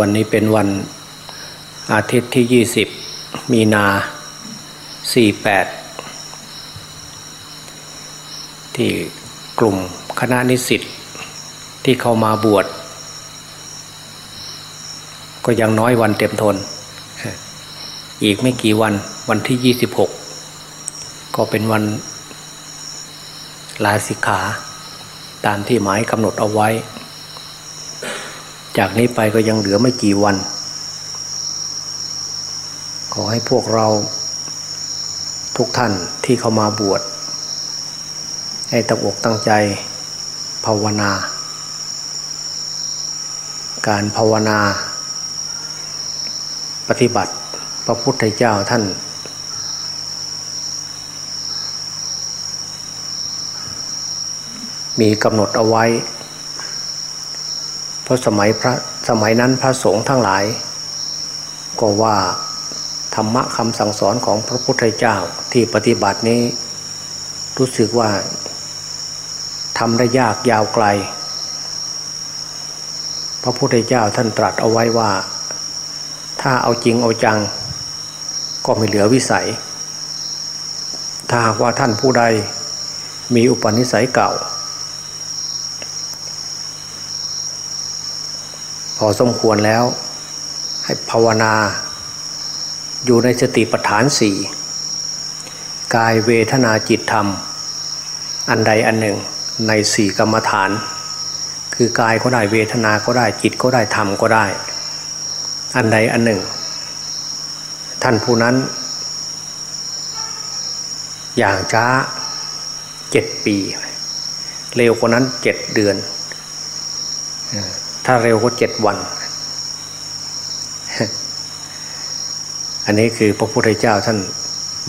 วันนี้เป็นวันอาทิตย์ที่ยี่สิบมีนาสี่แปดที่กลุ่มคณะนิสิตที่เข้ามาบวช ก็ยังน้อยวันเต็มทน อีกไม่กี่วันวันที่ยี่สิบหกก็เป็นวันลาสิกขา ตามที่หมายกำหนดเอาไว้ จากนี้ไปก็ยังเหลือไม่กี่วัน ขอให้พวกเราทุกท่านที่เข้ามาบวช ให้ตั้งอกตั้งใจภาวนา การภาวนา ปฏิบัติพระพุทธเจ้าท่าน มีกำหนดเอาไว้ เพราะสมัยพระสมัยนั้นพระสงฆ์ทั้งหลาย ก็ว่าธรรมะคำสั่งสอนของพระพุทธเจ้าที่ปฏิบัตินี้ รู้สึกว่าทำได้ยากยาวไกล พระพุทธเจ้าท่านตรัสเอาไว้ว่า ถ้าเอาจริงเอาจัง ก็ไม่เหลือวิสัย ถ้าหากว่าท่านผู้ใดมีอุปนิสัยเก่า พอสมควรแล้ว ให้ภาวนา อยู่ในสติปัฏฐานสี่กายเวทนาจิตธรรม อันใดอันหนึ่งในสี่กรรมฐาน คือกายก็ได้เวทนาก็ได้จิตก็ได้ธรรมก็ได้ อันใดอันหนึ่ง ท่านผู้นั้น อย่างช้าเจ็ดปี เร็วกว่านั้นเจ็ดเดือน ถ้าเร็วก็เจ็ดวัน อันนี้คือพระพุทธเจ้าท่าน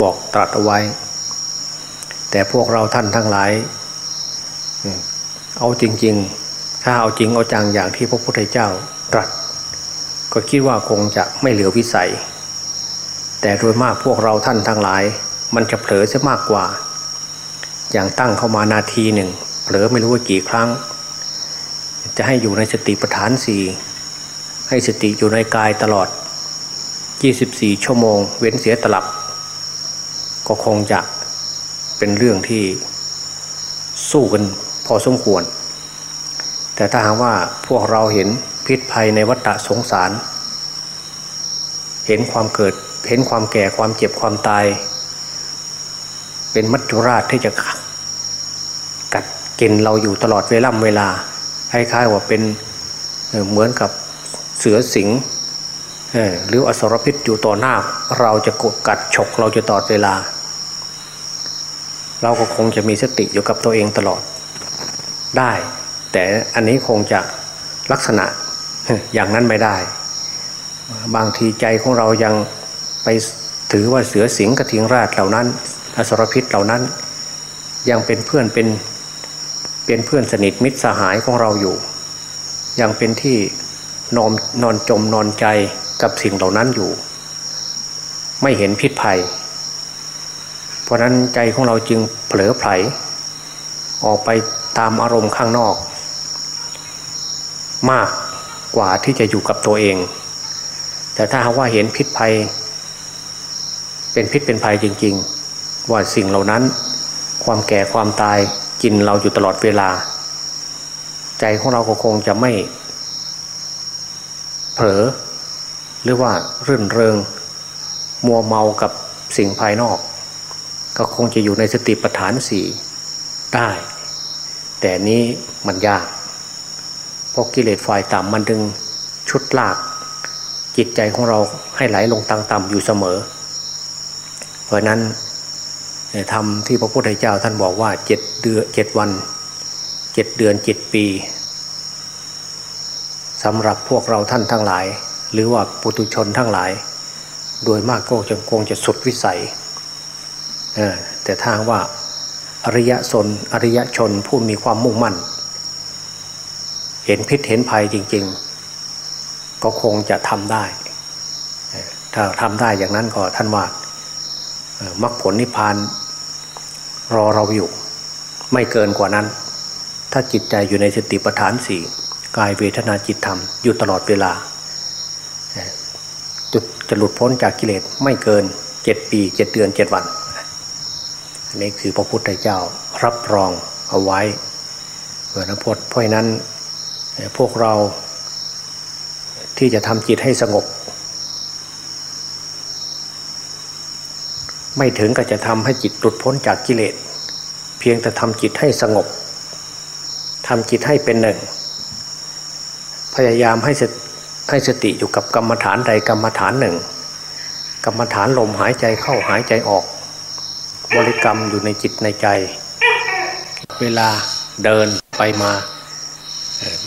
บอกตรัสเอาไว้ แต่พวกเราท่านทั้งหลาย เอาจริง ๆ ถ้าเอาจริงเอาจังอย่างที่พระพุทธเจ้าตรัส ก็คิดว่าคงจะไม่เหลือวิสัย แต่โดยมากพวกเราท่านทั้งหลาย มันจะเผลอเสียมากกว่า อย่างตั้งเข้ามานาทีหนึ่งเผลอไม่รู้ว่ากี่ครั้ง จะให้อยู่ในสติปัฏฐานสี่ให้สติอยู่ในกายตลอด 24 ชั่วโมง เว้นเสียตลับ ก็คงจะเป็นเรื่องที่สู้กันพอสมควร แต่ถ้าหากว่าพวกเราเห็นพิษภัยในวัฏสงสาร เห็นความเกิด เห็นความแก่ความเจ็บความตาย เป็นมัจจุราชที่จะกัดกินเราอยู่ตลอดเวล่ำเวลา ล้ายๆว่าเป็นเหมือนกับเสือสิงหรืออสรพิษอยู่ต่อหน้า เราจะกดกัดฉกเราจะตอดเวลา เราก็คงจะมีสติอยู่กับตัวเองตลอดได้ แต่อันนี้คงจะลักษณะอย่างนั้นไม่ได้ บางทีใจของเรายังไปถือว่าเสือสิงกระทิงราชเหล่านั้น อสรพิษเหล่านั้น ยังเป็นเพื่อนเป็น เป็นเพื่อนสนิทมิตรสหายของเราอยู่ ยังเป็นที่นอนนอนจมนอนใจกับสิ่งเหล่านั้นอยู่ ไม่เห็นพิษภัย เพราะนั้นใจของเราจึงเผลอไผล ออกไปตามอารมณ์ข้างนอก มากกว่าที่จะอยู่กับตัวเอง แต่ถ้าหากว่าเห็นพิษภัย เป็นพิษเป็นภัยจริง ๆ ว่าสิ่งเหล่านั้น ความแก่ความตาย กินเราอยู่ตลอดเวลา ใจของเราก็คงจะไม่ เผลอหรือว่ารื่นเริง มัวเมากับสิ่งภายนอก ก็คงจะอยู่ในสติปัฏฐานสี่ได้ แต่นี้มันยากเพราะกิเลสฝ่ายต่ำมันดึงชุดลาก จิตใจของเราให้ไหลลงตังต่ำอยู่เสมอ เพราะนั้น ทำที่พระพุทธเจ้าท่านบอกว่าเจ็ดเดือนเจ็ดวันเจ็ดเดือนเจ็ดปีสำหรับพวกเราท่านทั้งหลาย หรือว่าปุตุชนทั้งหลาย โดยมากก็จะคงจะสุดวิสัยแต่ทางว่าอริยชนอริยชนผู้มีความมุ่งมั่น เห็นพิษเห็นภัยจริง ๆ ก็คงจะทำได้ ถ้าทำได้อย่างนั้นก็ท่านว่า มรรคผลนิพพานรอเราอยู่ ไม่เกินกว่านั้น ถ้าจิตใจอยู่ในสติปัฏฐานสี่กายเวทนาจิตธรรมอยู่ตลอดเวลาจะหลุดพ้นจากกิเลสไม่เกินเจ็ดปีเจ็ดเดือนเจ็ดวันอันนี้คือพระพุทธเจ้ารับรองเอาไว้เพราะนั้นเพราะนั้นพวกเราที่จะทำจิตให้สงบ ไม่ถึงก็จะทำให้จิตหลุดพ้นจากกิเลส เพียงแต่ทำจิตให้สงบทำจิตให้เป็นหนึ่ง พยายามให้สให้สติอยู่กับกรรมฐานใดกรรมฐานหนึ่ง กรรมฐานลมหายใจเข้าหายใจออก บริกรรมอยู่ในจิตในใจ เวลาเดินไปมา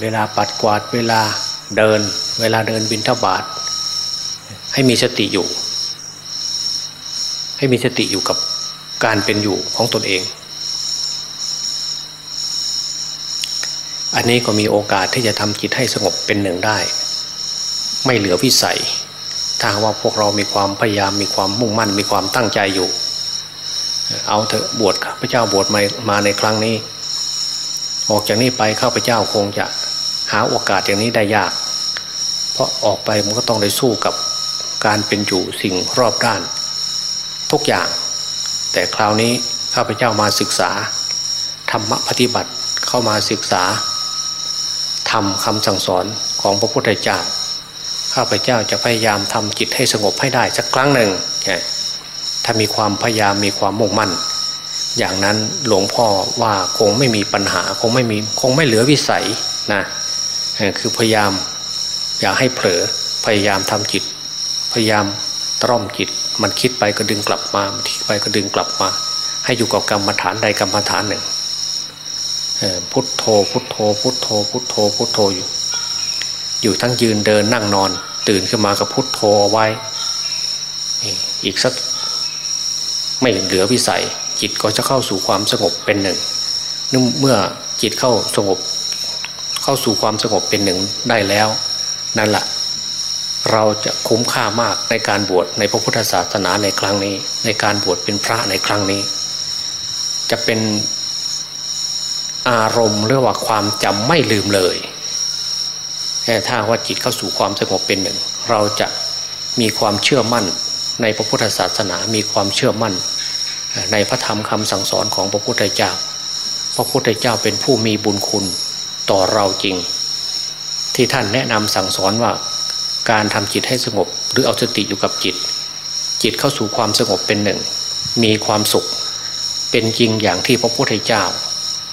เวลาปัดกวาดเวลาเดิน เวลาเดินบินทบาทให้มีสติอยู่ ให้มีสติอยู่กับการเป็นอยู่ของตนเอง อันนี้ก็มีโอกาสที่จะทำจิตให้สงบเป็นหนึ่งได้ ไม่เหลือวิสัย ถ้าว่าพวกเรามีความพยายามมีความมุ่งมั่น มีความตั้งใจอยู่ เอาเถอะบวชพระเจ้าบวชมามาในครั้งนี้ ออกจากนี้ไปข้าพเจ้าคงจะหาโอกาสอย่างนี้ได้ยาก เพราะออกไปมันก็ต้องได้สู้กับการเป็นอยู่สิ่งรอบด้าน ทุกอย่าง แต่คราวนี้ข้าพเจ้ามาศึกษา ธรรมปฏิบัติเข้ามาศึกษาทำคำสั่งสอนของพระพุทธเจ้าข้าพเจ้าจะพยายามทำจิตให้สงบให้ได้สักครั้งหนึ่งถ้ามีความพยายามมีความมุ่งมั่น อย่างนั้นหลวงพ่อว่าคงไม่มีปัญหาคงไม่มีคงไม่เหลือวิสัยนะคือพยายามอย่าให้เผลอพยายามทำจิต พยายามตร่อมจิต มันคิดไปก็ดึงกลับมามันคิดไปก็ดึงกลับมา ให้อยู่กับกรรมฐานใดกรรมฐานหนึ่งพุทโธพุทโธพุทโธพุทโธพุทโธอยู่ อยู่ทั้งยืนเดินนั่งนอน ตื่นขึ้นมากับพุทโธไว้ อีกสักไม่เหลือวิสัย จิตก็จะเข้าสู่ความสงบเป็นหนึ่งเมื่อจิตเข้าสงบ เข้าสู่ความสงบเป็นหนึ่งได้แล้ว นั่นแหละ เราจะคุ้มค่ามากในการบวชในพระพุทธศาสนาในครั้งนี้ ในการบวชเป็นพระในครั้งนี้ จะเป็นอารมณ์หรือว่าความจำไม่ลืมเลยแต่ถ้าว่าจิตเข้าสู่ความสงบเป็นหนึ่ง เราจะมีความเชื่อมั่นในพระพุทธศาสนา มีความเชื่อมั่น ในพระธรรมคำสั่งสอนของพระพุทธเจ้า พระพุทธเจ้าเป็นผู้มีบุญคุณต่อเราจริง ที่ท่านแนะนำสั่งสอนว่า การทำจิตให้สงบ หรือเอาสติอยู่กับจิต จิตเข้าสู่ความสงบเป็นหนึ่ง มีความสุข เป็นจริงอย่างที่พระพุทธเจ้า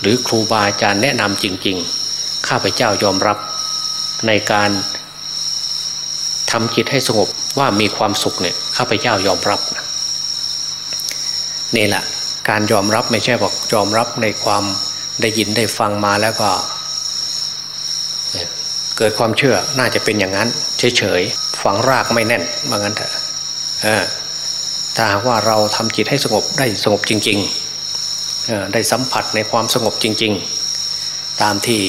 หรือครูบาอาจารย์แนะนำจริง ๆ ข้าพเจ้ายอมรับในการทำจิตให้สงบว่ามีความสุขเนี่ยข้าพเจ้ายอมรับนี่แหละการยอมรับไม่ใช่บอกยอมรับในความได้ยินได้ฟังมาแล้วก็ เกิดความเชื่อน่าจะเป็นอย่างนั้น เฉยๆฝังรากไม่แน่นว่างั้นเถอะถ้าว่าเราทำจิตให้สงบได้สงบจริงๆได้สัมผัสในความสงบจริง ๆ ตามที่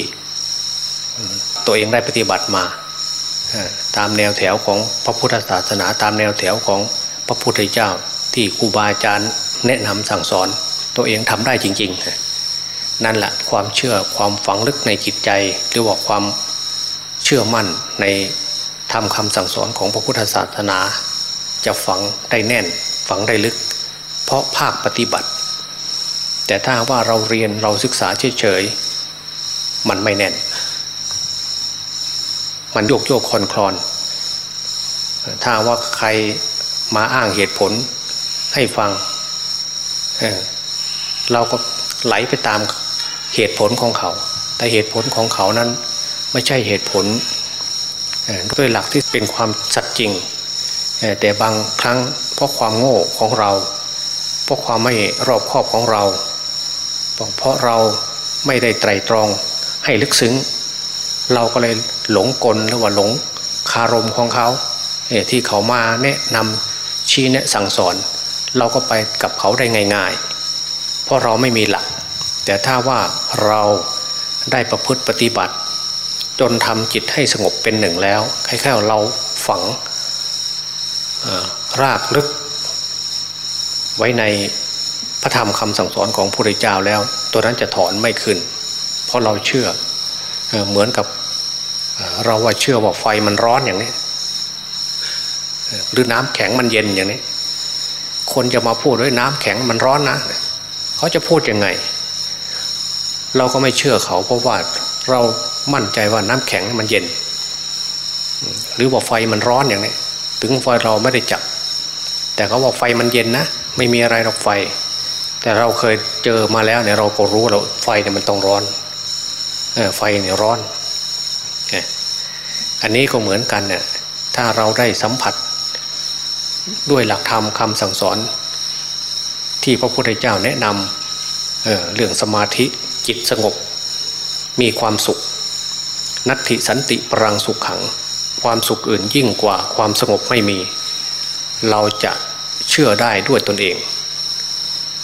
ตัวเองได้ปฏิบัติมาตามแนวแถวของพระพุทธศาสนาตามแนวแถวของพระพุทธเจ้าที่ครูบาอาจารย์แนะนำสั่งสอน ตัวเองทำได้จริง ๆ นั่นแหละความเชื่อความฝังลึกในจิตใจหรือว่าความ เชื่อมั่นในทำคำสั่งสอนของพระพุทธศาสนา จะฝังได้แน่นฝังได้ลึก เพราะภาคปฏิบัติ แต่ถ้าว่าเราเรียนเราศึกษาเฉยๆมันไม่แน่น มันโยกโยกคลอนคลอนถ้าว่าใครมาอ้างเหตุผลให้ฟังเเราก็ไหลไปตามเหตุผลของเขา แต่เหตุผลของเขานั้น ไม่ใช่เหตุผลด้วยหลักที่เป็นความสัตย์จริง แต่บางครั้งเพราะความโง่ของเรา เพราะความไม่รอบคอบของเรา เพราะเราไม่ได้ไตรตรองให้ลึกซึ้ง เราก็เลยหลงกลหรือว่าหลงคารมของเขาที่เขามาแนะนำชี้แนะสั่งสอน เราก็ไปกับเขาได้ง่าย ๆ เพราะเราไม่มีหลัก แต่ถ้าว่าเราได้ประพฤติปฏิบัติ จนทำจิตให้สงบเป็นหนึ่งแล้วคล้ายๆเราฝังรากลึก ไว้ในพระธรรมคำสั่งสอนของพระพุทธเจ้าแล้ว ตัวนั้นจะถอนไม่ขึ้น เพราะเราเชื่อเหมือนกับเราว่าเชื่อว่าไฟมันร้อนอย่างนี้หรือน้ำแข็งมันเย็นอย่างนี้ คนจะมาพูดด้วยน้ำแข็งมันร้อนนะ เขาจะพูดยังไง เราก็ไม่เชื่อเขาเพราะว่าเรา มั่นใจว่าน้ำแข็งมันเย็น หรือว่าไฟมันร้อนอย่างนี้ถึงไฟเราไม่ได้จับ แต่เขาบอกไฟมันเย็นนะ ไม่มีอะไรหรอกไฟ แต่เราเคยเจอมาแล้วเนี่ยเราก็รู้แล้วไฟเนี่ยมันต้องร้อนเออไฟเนี่ยร้อน อันนี้ก็เหมือนกันเนี่ยถ้าเราได้สัมผัสด้วยหลักธรรมคำสั่งสอน ที่พระพุทธเจ้าแนะนำเเรื่องสมาธิจิตสงบ มีความสุข นัตถิสันติปรังสุขขัง ความสุขอื่นยิ่งกว่าความสงบไม่มี เราจะเชื่อได้ด้วยตนเอง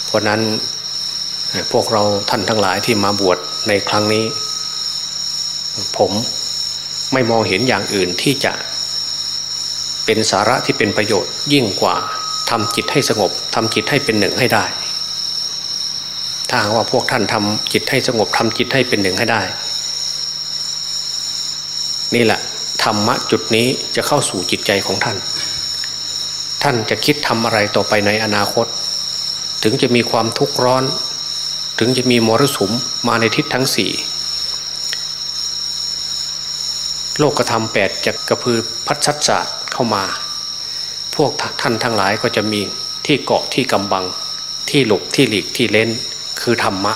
เพราะนั้นพวกเราท่านทั้งหลายที่มาบวชในครั้งนี้ ผมไม่มองเห็นอย่างอื่นที่จะ เป็นสาระที่เป็นประโยชน์ยิ่งกว่าทำจิตให้สงบทำจิตให้เป็นหนึ่งให้ได้ ถ้าว่าพวกท่านทำจิตให้สงบทำจิตให้เป็นหนึ่งให้ได้ นี่แหละ ธรรมะจุดนี้จะเข้าสู่จิตใจของท่าน ท่านจะคิดทำอะไรต่อไปในอนาคต ถึงจะมีความทุกข์ร้อน ถึงจะมีมรสุมมาในทิศทั้งสี่โลกธรรมแปดจะกระพือพัดชัดศาสตร์เข้ามา พวกท่านทั้งหลายก็จะมีที่เกาะที่กำบัง ที่หลบที่หลีกที่เล่นคือธรรมะ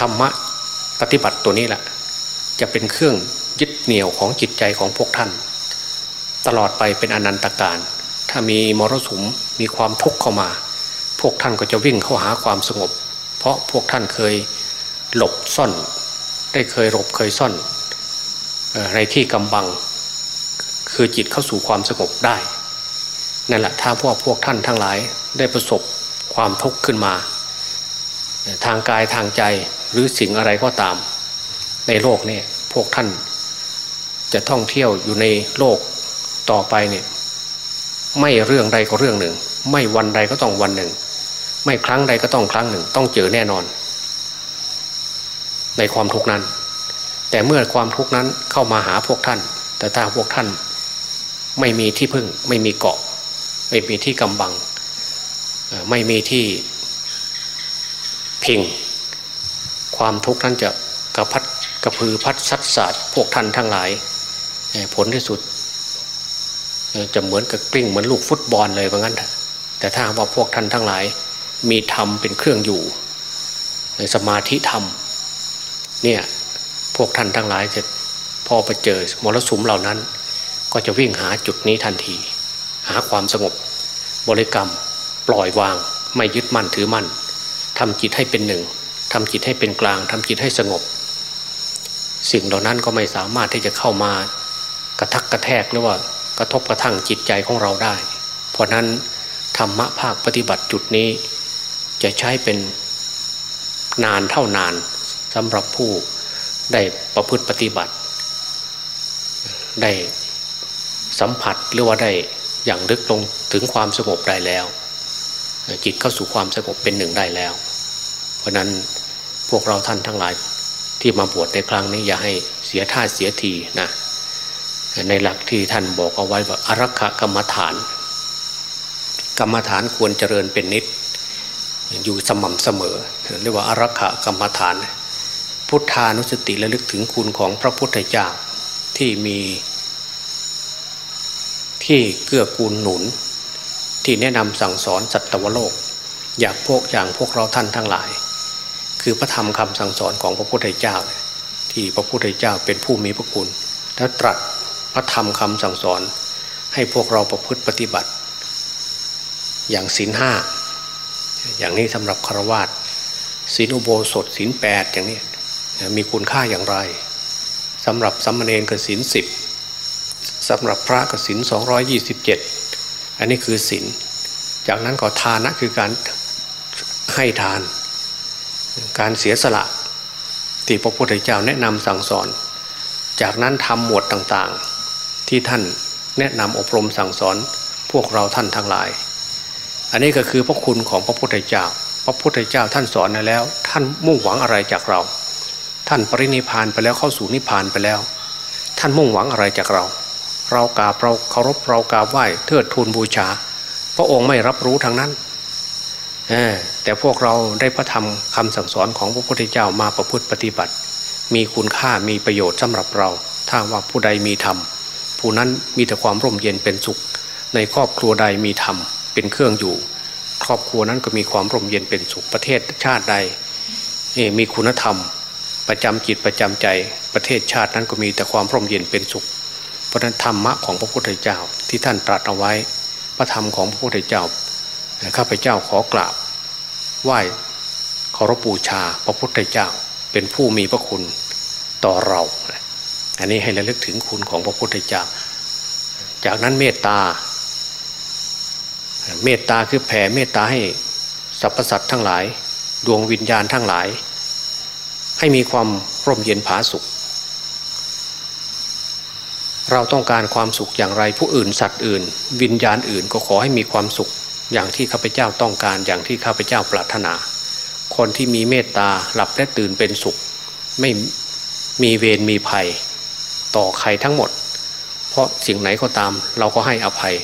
ธรรมะปฏิบัติตัวนี้แหละจะเป็นเครื่อง ยึดเหนี่ยวของจิตใจของพวกท่าน ตลอดไปเป็นอนันตการถ้ามีมรสุมมีความทุกข์เข้ามา พวกท่านก็จะวิ่งเข้าหาความสงบ เพราะพวกท่านเคยหลบซ่อน ได้เคยหลบเคยซ่อนในที่กำบัง คือจิตเข้าสู่ความสงบได้นั่นแหละถ้าพวกพวกท่านทั้งหลายได้ประสบความทุกข์ขึ้นมา ทางกายทางใจหรือสิ่งอะไรก็ตาม ในโลกนี้พวกท่าน จะท่องเที่ยวอยู่ในโลกต่อไปเนี่ยไม่เรื่องใดก็เรื่องหนึ่ง ไม่วันใดก็ต้องวันหนึ่ง ไม่ครั้งใดก็ต้องครั้งหนึ่ง ต้องเจอแน่นอน ในความทุกข์นั้น แต่เมื่อความทุกข์นั้นเข้ามาหาพวกท่าน แต่ถ้าพวกท่าน ไม่มีที่พึ่ง ไม่มีเกาะ ไม่มีที่กำบัง ไม่มีที่พิง ความทุกข์นั้นจะกระพัดกระพือพัดซัดสาดพวกท่านทั้งหลาย ผลที่สุด จะเหมือนกับกลิ้งเหมือนลูกฟุตบอลเลยว่างั้น แต่ถ้าว่าพวกท่านทั้งหลาย มีธรรมเป็นเครื่องอยู่สมาธิธรรมเนี่ยพวกท่านทั้งหลายจะพอไปเจอมรสุมเหล่านั้น ก็จะวิ่งหาจุดนี้ทันที หาความสงบบริกรรม ปล่อยวาง ไม่ยึดมั่นถือมั่นทำจิตให้เป็นหนึ่งทำจิตให้เป็นกลางทำจิตให้สงบ สิ่งเหล่านั้นก็ไม่สามารถที่จะเข้ามา ระทักกระแทกหรือว่ากระทบกระทั่งจิตใจของเราได้ เพราะนั้นธรรมะภาคปฏิบัติจุดนี้ จะใช้เป็นนานเท่านานสำหรับผู้ได้ประพฤติปฏิบัติ ได้สัมผัสหรือว่าได้อย่างลึกลงถึงความสงบได้แล้ว จิตเข้าสู่ความสงบเป็นหนึ่งได้แล้ว เพราะนั้นพวกเราท่านทั้งหลายที่มาบวชในครั้งนี้อย่าให้เสียท่าเสียทีนะ ในหลักที่ท่านบอกเอาไว้ว่าอารักขกรรมฐาน กรรมฐานควรเจริญเป็นนิด อยู่สม่ำเสมอ เรียกว่าอารักขกรรมฐาน พุทธานุสติระลึกถึงคุณของพระพุทธเจ้าที่มี ที่เกื้อกูลหนุน ที่แนะนำสั่งสอนสัตวโลก อยากพวกอย่างพวกเราท่านทั้งหลาย คือพระธรรมคำสั่งสอนของพระพุทธเจ้า ที่พระพุทธเจ้าเป็นผู้มีพระคุณและตรัส พระธรรมคำสั่งสอน ให้พวกเราประพฤติปฏิบัติ อย่างศีลห้าอย่างนี้สำหรับคารวาสศีลอุโบสถศีลแปดอย่างนี้มีคุณค่าอย่างไรสำหรับสัมมาเนรกสินสิบสำหรับพระกสินสองยี่สิบเจ็ดอันนี้คือสินจากนั้นก็ทานะคือการให้ทาน การเสียสละที่พระพุทธเจ้าแนะนำสั่งสอน จากนั้นทำหมวดต่างๆ ที่ท่านแนะนำอบรมสั่งสอนพวกเราท่านทั้งหลาย อันนี้ก็คือพระคุณของพระพุทธเจ้า พระพุทธเจ้าท่านสอนแล้ว ท่านมุ่งหวังอะไรจากเรา ท่านปรินิพานไปแล้วเข้าสู่นิพานไปแล้ว ท่านมุ่งหวังอะไรจากเรา เรากราบเราเคารพเรากราบไหว้เทิดทูนบูชา พระองค์ไม่รับรู้ทางนั้นแต่พวกเราได้พระธรรมคำสั่งสอนของพระพุทธเจ้ามาประพฤติปฏิบัติ มีคุณค่ามีประโยชน์สำหรับเรา ถ้าว่าผู้ใดมีธรรม ผู้นั้นมีแต่ความร่มเย็นเป็นสุข ในครอบครัวใดมีธรรมเป็นเครื่องอยู่ ครอบครัวนั้นก็มีความร่มเย็นเป็นสุขประเทศชาติใดมีคุณธรรม ประจำจิตประจำใจประเทศชาตินั้นก็มีแต่ความร่มเย็นเป็นสุข เพราะนั้นธรรมะของพระพุทธเจ้าที่ท่านตรัสเอาไว้ พระธรรมของพระพุทธเจ้าข้าพเจ้าขอกราบไหว้เคารพบูชาพระพุทธเจ้าเป็นผู้มีพระคุณต่อเรา อันนี้ให้ระลึกถึงคุณของพระพุทธเจ้า จากนั้นเมตตา เมตตาคือแผ่เมตตาให้สรรพสัตว์ทั้งหลาย ดวงวิญญาณทั้งหลาย ให้มีความร่มเย็นผาสุข เราต้องการความสุขอย่างไรผู้อื่นสัตว์อื่น วิญญาณอื่นก็ขอให้มีความสุขอย่างที่ข้าพเจ้าต้องการอย่างที่ข้าพเจ้าปรารถนา คนที่มีเมตตาหลับและตื่นเป็นสุข ไม่มีเวรมีภัย ต่อใครทั้งหมด เพราะสิ่งไหนก็ตาม เราก็ให้อภัย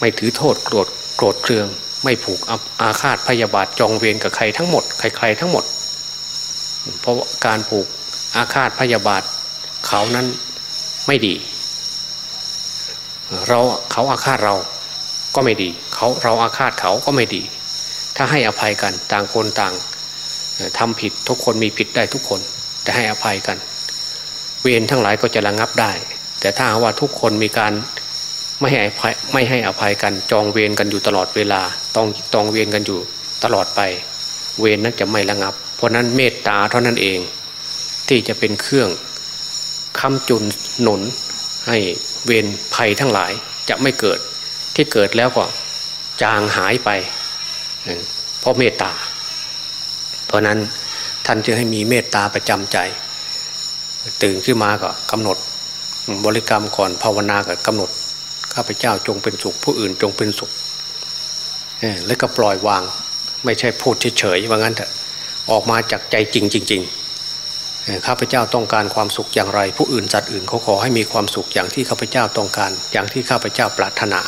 ไม่ถือโทษโกรธโกรธเคือง ไม่ผูกอาฆาตพยาบาทจองเวรกับใครทั้งหมดใครๆทั้งหมด เพราะการผูกอาฆาตพยาบาทเขานั้นไม่ดี เราเขาอาฆาตเราก็ไม่ดี เขาเราอาฆาตเขาก็ไม่ดี ถ้าให้อภัยกันต่างคนต่างทำผิดทุกคนมีผิดได้ทุกคน แต่ให้อภัยกัน เวรทั้งหลายก็จะระงับได้ แต่ถ้าว่าทุกคนมีการไม่ให้อภัยไม่ให้อภัยกันจองเวรกันอยู่ตลอดเวลาต้องตองเวรกันอยู่ตลอดไป เวรนั้นจะไม่ระงับ เพราะนั้นเมตตาเท่านั้นเอง ที่จะเป็นเครื่องคำจุนหนุน ให้เวรภัยทั้งหลายจะไม่เกิดที่เกิดแล้วก็จางหายไปเพราะเมตตา เพราะนั้นท่านจึงให้มีเมตตาประจำใจ ตื่นขึ้นมาก็กำหนด บริกรรมก่อนภาวนาก็กำหนดข้าพเจ้าจงเป็นสุข ผู้อื่นจงเป็นสุขแล้วก็ปล่อยวาง ไม่ใช่พูดเฉยๆว่างั้นเถอะออกมาจากใจจริงจริงข้าพเจ้าต้องการความสุขอย่างไร ผู้อื่นจัดอื่นเขาขอให้มีความสุขอย่างที่ข้าพเจ้าต้องการ อย่างที่ข้าพเจ้าปรารถนา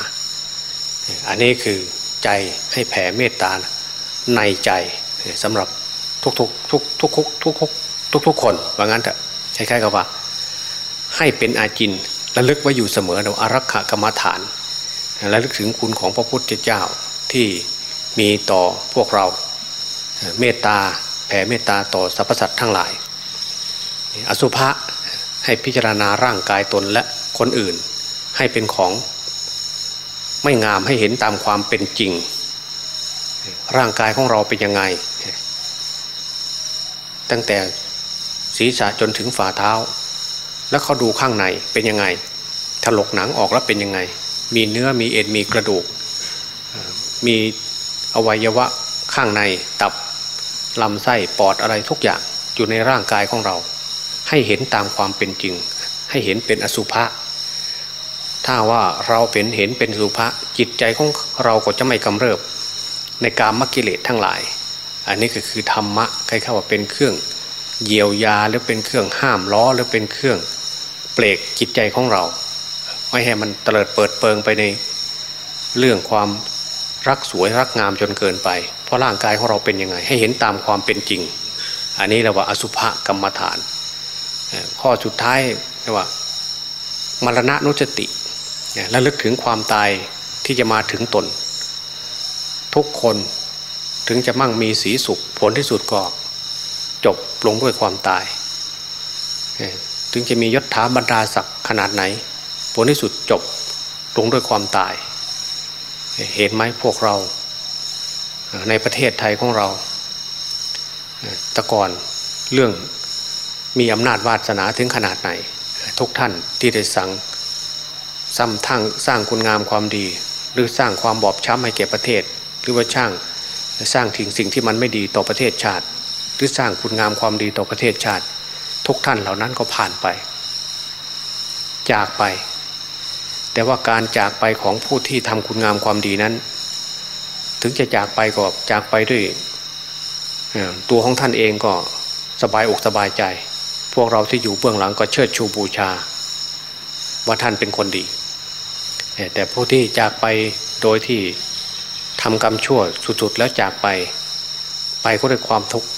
อันนี้คือใจให้แผ่เมตตาในใจสำหรับทุกๆทุกๆทุกๆทุกๆทุกๆคนว่างั้นเถอะ คล้ายๆกับว่า ให้เป็นอาจินระลึกไว้อยู่เสมอเราอารักขกรรมฐานระลึกถึงคุณของพระพุทธเจ้าที่มีต่อพวกเราเมตตาแผ่เมตตาต่อสรรพสัตว์ทั้งหลาย อสุภะให้พิจารณาร่างกายตนและคนอื่น ให้เป็นของไม่งามให้เห็นตามความเป็นจริง ร่างกายของเราเป็นยังไง ตั้งแต่ ศีรษะจนถึงฝ่าเท้า แล้วเขาดูข้างในเป็นยังไงถลกหนังออกแล้วเป็นยังไง มีเนื้อมีเอ็นมีกระดูก มีอวัยวะข้างในตับลำไส้ปอดอะไรทุกอย่างอยู่ในร่างกายของเรา ให้เห็นตามความเป็นจริง ให้เห็นเป็นอสุภะถ้าว่าเราเป็นเห็นเป็นสุภาษจิตใจของเราก็จะไม่กำเริบ ในการมกิเลสทั้งหลาย อันนี้ก็คือธรรมะใครเข้าว่าเป็นเครื่อง เยียวยาหรือเป็นเครื่องห้ามล้อหรือเป็นเครื่องเปลกจิตใจของเรา ไม่ให้มันเตลิดเปิดเปิงไปในเรื่องความรักสวยรักงามจนเกินไป เพราะร่างกายของเราเป็นยังไง ให้เห็นตามความเป็นจริง อันนี้เราว่าอสุภกรรมฐาน ข้อสุดท้ายเรียกว่ามรณะนุสติและลึกถึงความตายที่จะมาถึงตน ทุกคนถึงจะมั่งมีสีสุขผลที่สุดก็ จบลงด้วยความตาย ถึงจะมียศถาบรรดาศักดิ์ขนาดไหน ผลที่สุดจบลงด้วยความตาย เห็นไหมพวกเรา ในประเทศไทยของเราตะก่อนเรื่องมีอำนาจวาสนาถึงขนาดไหน ทุกท่านที่ได้สั่งซ้ำทั้งสร้างคุณงามความดี หรือสร้างความบอบช้ำให้แก่ประเทศ หรือว่าช่างสร้างถึงสิ่งที่มันไม่ดีต่อประเทศชาติ หรือสร้างคุณงามความดีต่อประเทศชาติ ทุกท่านเหล่านั้นก็ผ่านไป จากไป แต่ว่าการจากไปของผู้ที่ทำคุณงามความดีนั้น ถึงจะจากไปก็จากไปด้วยตัวของท่านเองก็สบายอกสบายใจ พวกเราที่อยู่เบื้องหลังก็เชิดชูบูชา ว่าท่านเป็นคนดี แต่ผู้ที่จากไปโดยที่ทำกรรมชั่วสุดๆแล้วจากไป ไปก็ด้วยความทุกข์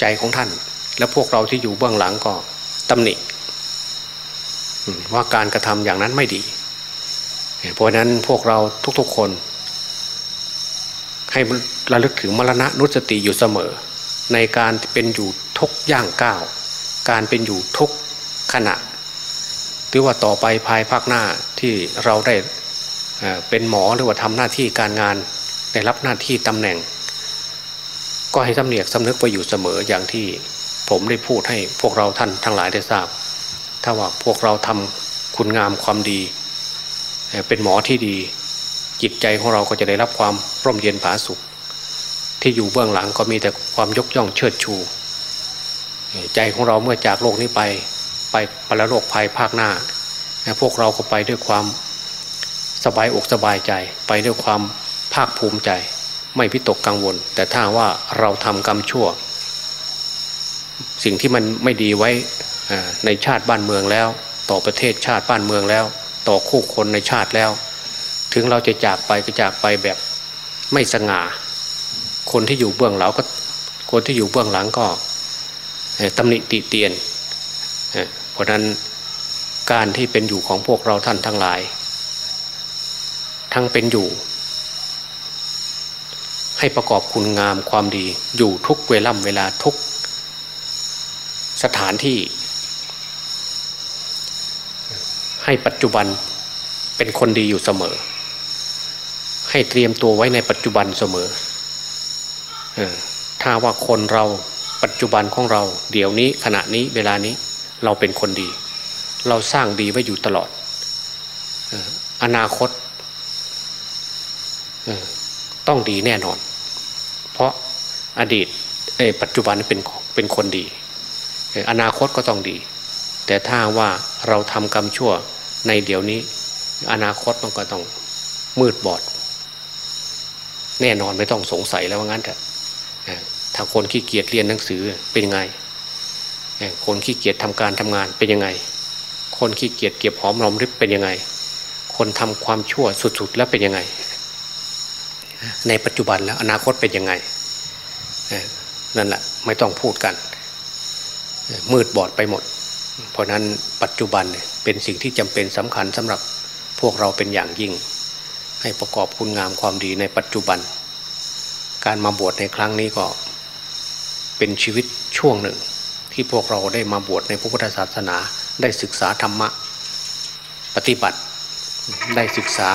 ใจของท่าน และพวกเราที่อยู่เบื้องหลังก็ตำหนิว่าการกระทำอย่างนั้นไม่ดี เพราะนั้นพวกเราทุกๆคน ให้ระลึกถึงมรณะนุสติอยู่เสมอ ในการเป็นอยู่ทุกย่างก้าว การเป็นอยู่ทุกขณะหรือว่าต่อไปภายภาคหน้าที่เราได้เป็นหมอหรือว่าทำหน้าที่การงานได้รับหน้าที่ตำแหน่ง ก็ให้สำเนียกสำนึกไปอยู่เสมออย่างที่ผมได้พูดให้พวกเราท่านทั้งหลายได้ทราบ ถ้าว่าพวกเราทำคุณงามความดี เป็นหมอที่ดี จิตใจของเราก็จะได้รับความร่มเย็นผาสุข ที่อยู่เบื้องหลังก็มีแต่ความยกย่องเชิดชู ใจของเราเมื่อจากโลกนี้ไปไปปรโลกภัยภาคหน้า พวกเราก็ไปด้วยความสบายอกสบายใจ ไปด้วยความภาคภูมิใจ ไม่พิตกกังวล แต่ถ้าว่าเราทำกรรมชั่ว สิ่งที่มันไม่ดีไว้ในชาติบ้านเมืองแล้ว ต่อประเทศชาติบ้านเมืองแล้ว ต่อคู่คนในชาติแล้ว ถึงเราจะจากไปก็จากไปแบบไม่สง่า คนที่อยู่เบื้องหลังก็คนที่อยู่เบื้องหลังก็ตำหนิติเตียนเพราะนั้นการที่เป็นอยู่ของพวกเราท่านทั้งหลาย ทั้งเป็นอยู่ ให้ประกอบคุณงามความดีอยู่ทุกเวล่ำเวลาทุกสถานที่ ให้ปัจจุบันเป็นคนดีอยู่เสมอ ให้เตรียมตัวไว้ในปัจจุบันเสมอถ้าว่าคนเราปัจจุบันของเรา เดี๋ยวนี้ขณะนี้เวลานี้เราเป็นคนดี เราสร้างดีไว้อยู่ตลอดอนาคต ต้องดีแน่นอน เพราะอดีตปัจจุบันเป็นเป็นคนดี อนาคตก็ต้องดี แต่ถ้าว่าเราทำกรรมชั่วในเดี๋ยวนี้ อนาคตมันก็ต้องมืดบอด แน่นอนไม่ต้องสงสัยแล้วว่างั้นเถอะถ้าคนขี้เกียจเรียนหนังสือเป็นยังไง คนขี้เกียจทำการทำงานเป็นยังไง คนขี้เกียจเก็บหอมรอมริบเป็นยังไง คนทำความชั่วสุดๆแล้วเป็นยังไง ในปัจจุบันแล้วอนาคตเป็นยังไงนั่นแหละไม่ต้องพูดกัน มืดบอดไปหมด เพราะนั้นปัจจุบันเป็นสิ่งที่จำเป็นสำคัญสำหรับพวกเราเป็นอย่างยิ่ง ให้ประกอบคุณงามความดีในปัจจุบัน การมาบวชในครั้งนี้ก็เป็นชีวิตช่วงหนึ่ง ที่พวกเราได้มาบวชในพระพุทธศาสนาได้ศึกษาธรรมะ ปฏิบัติได้ศึกษา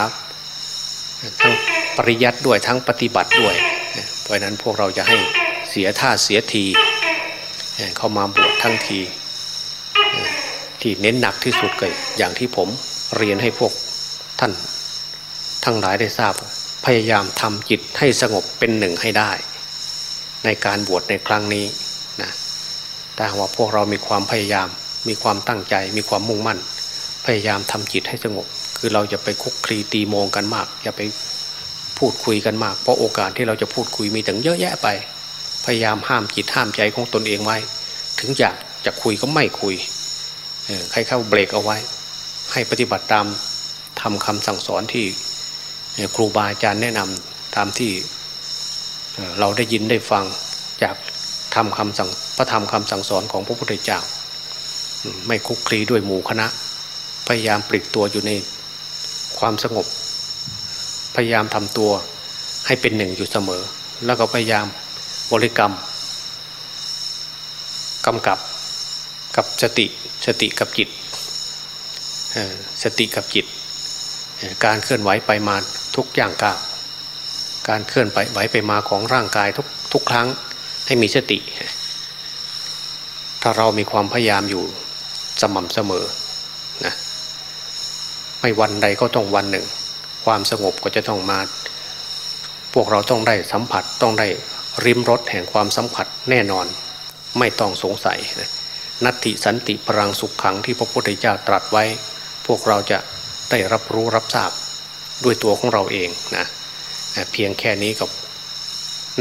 ทั้ง ปริยัติด้วยทั้งปฏิบัติด้วย เพราะนั้นพวกเราจะให้เสียท่าเสียทีเข้ามาบวชทั้งทีที่เน้นหนักที่สุดเลยอย่างที่ผมเรียนให้พวกท่านทั้งหลายได้ทราบ พยายามทำจิตให้สงบเป็นหนึ่งให้ได้ ในการบวชในครั้งนี้นะแต่ว่าพวกเรามีความพยายามมีความตั้งใจมีความมุ่งมั่น พยายามทำจิตให้สงบ คือเราจะไปคุกคลีตีโมงกันมาก อย่าไป พูดคุยกันมาก เพราะโอกาสที่เราจะพูดคุยมีถึงเยอะแยะไป พยายามห้ามจิตห้ามใจของตนเองไว้ ถึงอยากจะคุยก็ไม่คุยใครเข้าเบรกเอาไว้ ให้ปฏิบัติตามทำคำสั่งสอนที่ครูบาอาจารย์แนะนำตามที่เราได้ยินได้ฟังจากทำคำสั่งพระธรรมคำสั่งสอนของพระพุทธเจ้า ไม่คุกคลีด้วยหมู่คณะ พยายามปลิกตัวอยู่ในความสงบ พยายามทำตัวให้เป็นหนึ่งอยู่เสมอ แล้วก็พยายามบริกรรมกำกับกับสติสติกับจิตสติกับจิต การเคลื่อนไหวไปมาทุกอย่างก้าวการเคลื่อนไปไหวไปมาของร่างกายทุกทุกครั้งให้มีสติ ถ้าเรามีความพยายามอยู่สม่ำเสมอนะไม่วันใดก็ต้องวันหนึ่ง ความสงบก็จะต้องมา พวกเราต้องได้สัมผัสต้องได้ริมรถแห่งความสัมผัสแน่นอนไม่ต้องสงสัยนัตติสันติพลังสุขขังที่พระพุทธเจ้าตรัสไว้ พวกเราจะได้รับรู้รับทราบด้วยตัวของเราเองนะเพียงแค่นี้ก็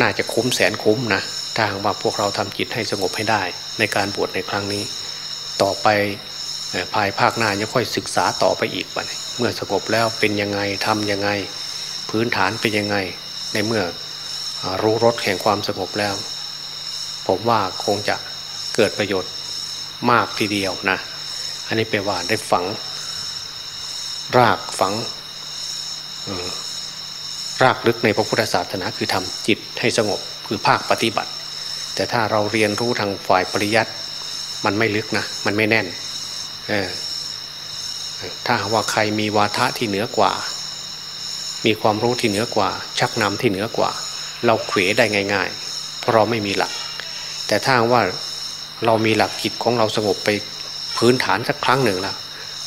น่าจะคุ้มแสนคุ้มนะถ้าหากว่าพวกเราทำจิตให้สงบให้ได้ ในการบวชในครั้งนี้ ต่อไปภายภาคหน้าจะค่อยศึกษาต่อไปอีกวัน เมื่อสงบแล้วเป็นยังไงทำยังไง พื้นฐานเป็นยังไง ในเมื่อรู้รสแห่งความสงบแล้ว ผมว่าคงจะเกิดประโยชน์มากทีเดียวนะ อันนี้แปลว่าได้ฝัง รากฝังรากลึกในพระพุทธศาสนาคือทำจิตให้สงบคือภาคปฏิบัติ แต่ถ้าเราเรียนรู้ทางฝ่ายปริยัติมันไม่ลึกนะ มันไม่แน่น ถ้าว่าใครมีวาทะที่เหนือกว่า มีความรู้ที่เหนือกว่า ชักนำที่เหนือกว่า เราเขวได้ง่าย ๆ เพราะเราไม่มีหลัก แต่ถ้าว่าเรามีหลักจิตของเราสงบไปพื้นฐานสักครั้งหนึ่งแล้ว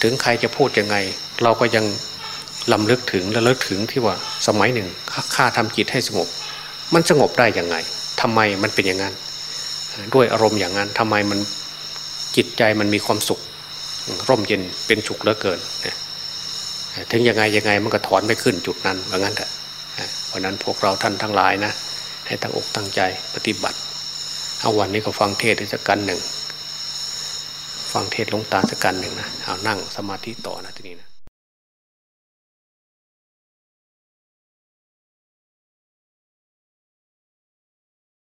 ถึงใครจะพูดยังไง เราก็ยังลำลึกถึงและลึกถึงที่ว่าสมัยหนึ่งข้าทำจิตให้สงบ มันสงบได้ยังไงทำไมมันเป็นอย่างนั้น ด้วยอารมณ์อย่างนั้นทำไมมันจิตใจมันมีความสุข ร่มเย็นเป็นฉุกเหลือเกินถึงยังไงยังไงมันก็ถอนไม่ขึ้นจุดนั้นว่างั้นแหละเพราะนั้นพวกเราท่านทั้งหลายนะให้ตั้งอกตั้งใจปฏิบัติ เอาวันนี้ก็ฟังเทศสักกันหนึ่ง ฟังเทศลงตาสักกันหนึ่งนะเอานั่งสมาธิต่อนะทีนี้นะ